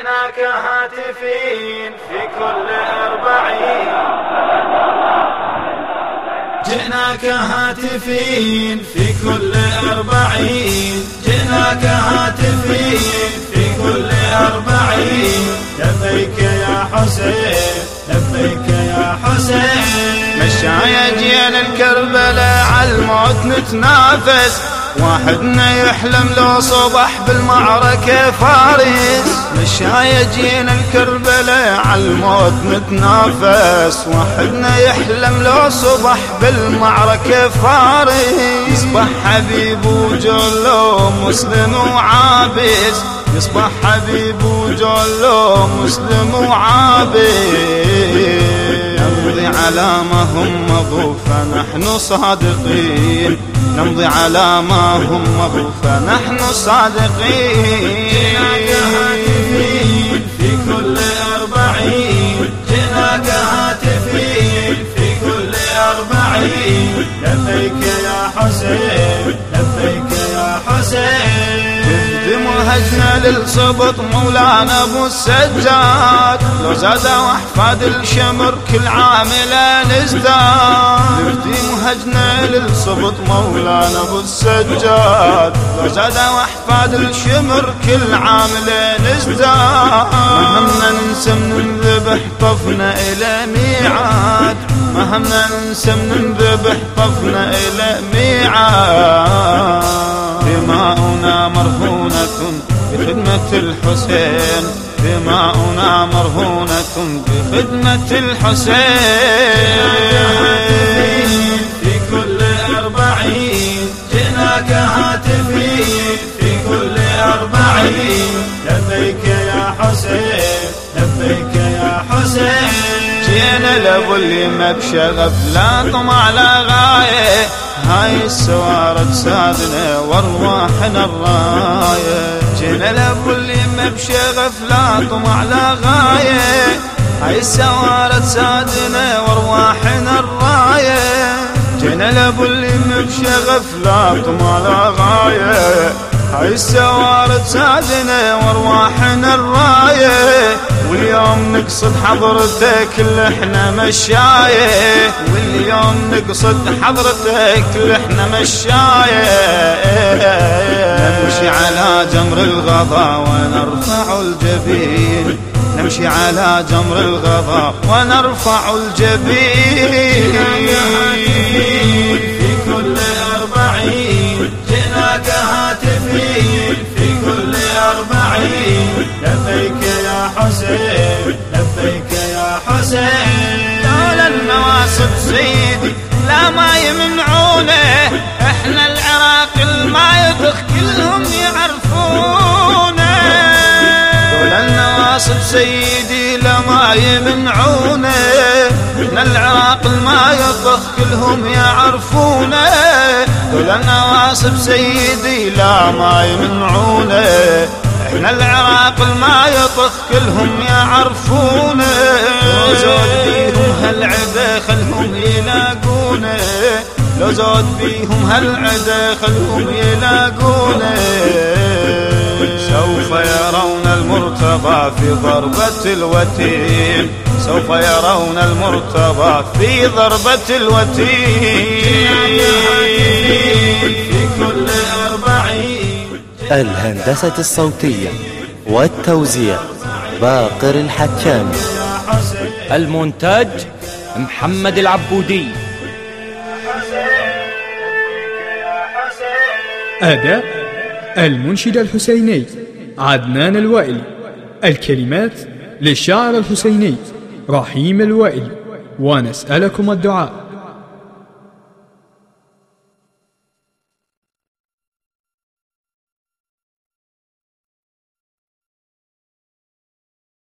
جئناك هاتفين في كل أربعين. جئناك هاتفين في كل أربعين. جئناك هاتفين في كل أربعين. لبيك يا حسين لبيك يا حسين. مشايا جينا الكربلاء على الموت نتنافس. واحدنا يحلم لو صبح بالمعركة فارس. مشايا جينا الكربلاء على الموت نتنافس واحدنا يحلم لو صبح بالمعركة فارس. يصبح حبيب وجلو مسلم وعابس. يصبح حبيب وجلو مسلم وعابس. على ما هم مضوا فنحن صادقين. نمضي على ما هم مضوا فنحن صادقين. في كل أربعين في كل أربعين لبيك يا حسين لبيك يا حسين. مهجنا للصبط مولانا أبو السجاد. لو زاد أحفاد الشمر كل عامله نزداد. نفدي مهجنا للصبط مولانا أبو السجاد. لو زاد أحفاد الشمر كل عامله نزداد. ما همنا ننسى ننذبح طفنا إلى ميعاد. ما همنا ننسى ننذبح طفنا إلى ميعاد. دماؤنا مرهونة بخدمة الحسين دماؤنا مرهونة بخدمة الحسين. في كل أربعين جئناك هاتفين في كل أربعين. لبيك يا حسين لبيك يا حسين. جينا لابو اللي ما بشغف لا طمع لا غايه هاي السوارة سادنا وارواحنا الراية. جينا لابو اللي ما بشغف لا طمع لا غاية. هاي السوارة سادنا وارواحنا الراية. جينا لابو اللي ما بشغف لا طمع لا غاية. هاي السوارة سادنا وارواحنا الراية واليوم نقصد حضرتك اللي إحنا مشاية. واليوم نقصد حضرتك اللي إحنا مشاية. نمشي على جمر الغضا ونرفع الجبين. نمشي على جمر الغضا ونرفع الجبين. لبيك يا حسين لبيك يا حسين. لولا النواصب سيدي لا ما يمنعونه إحنا العراق الما يضخ كلهم يعرفونه لولا النواصب سيدي لا ما يمنعونه إحنا العراق الما يضخ كلهم يعرفونه لولا النواصب سيدي لا ما يمنعونه إحنا العراق الما يطخ كلهم يعرفونه. زود بيهم هالعدا خلهم يلاقونه. لو زود بيهم هالعدا خلهم يلاقونه. سوف يرون المرتضى في ضربة الوتين. سوف يرون المرتضى في ضربة الوتين. الهندسة الصوتية والتوزيع باقر الحكامي المونتاج محمد العبودي. أداء المنشد الحسيني عدنان الوائلي الكلمات للشاعر الحسيني رحيم الوائلي ونسألكم الدعاء.